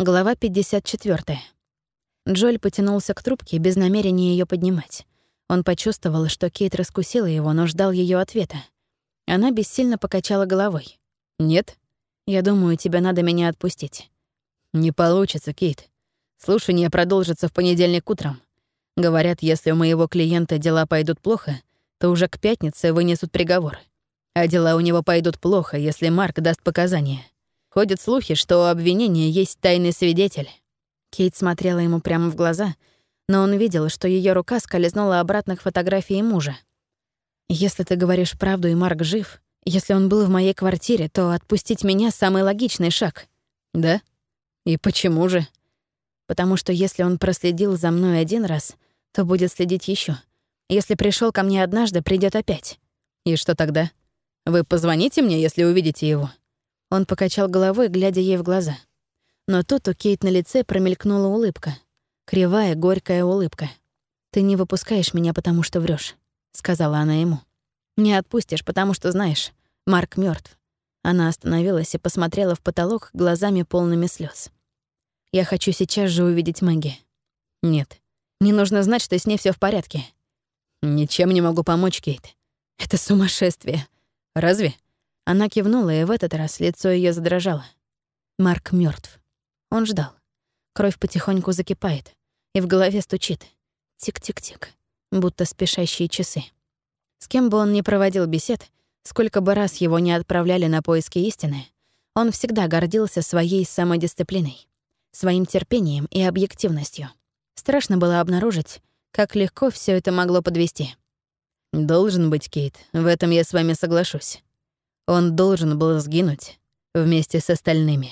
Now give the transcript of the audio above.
Глава 54. Джоль потянулся к трубке без намерения ее поднимать. Он почувствовал, что Кейт раскусила его, но ждал ее ответа. Она бессильно покачала головой. «Нет? Я думаю, тебе надо меня отпустить». «Не получится, Кейт. Слушание продолжится в понедельник утром. Говорят, если у моего клиента дела пойдут плохо, то уже к пятнице вынесут приговор. А дела у него пойдут плохо, если Марк даст показания. Ходят слухи, что у обвинения есть тайный свидетель. Кейт смотрела ему прямо в глаза, но он видел, что ее рука скользнула обратно к фотографии мужа. «Если ты говоришь правду и Марк жив, если он был в моей квартире, то отпустить меня — самый логичный шаг». «Да? И почему же?» «Потому что если он проследил за мной один раз, то будет следить еще. Если пришел ко мне однажды, придет опять». «И что тогда? Вы позвоните мне, если увидите его?» Он покачал головой, глядя ей в глаза. Но тут у Кейт на лице промелькнула улыбка. Кривая, горькая улыбка. «Ты не выпускаешь меня, потому что врешь, сказала она ему. «Не отпустишь, потому что знаешь, Марк мертв. Она остановилась и посмотрела в потолок глазами полными слез. «Я хочу сейчас же увидеть Мэгги». «Нет. Не нужно знать, что с ней все в порядке». «Ничем не могу помочь, Кейт. Это сумасшествие. Разве?» Она кивнула, и в этот раз лицо ее задрожало. Марк мертв. Он ждал. Кровь потихоньку закипает, и в голове стучит. Тик-тик-тик, будто спешащие часы. С кем бы он ни проводил бесед, сколько бы раз его не отправляли на поиски истины, он всегда гордился своей самодисциплиной, своим терпением и объективностью. Страшно было обнаружить, как легко все это могло подвести. «Должен быть, Кейт, в этом я с вами соглашусь. Он должен был сгинуть вместе с остальными.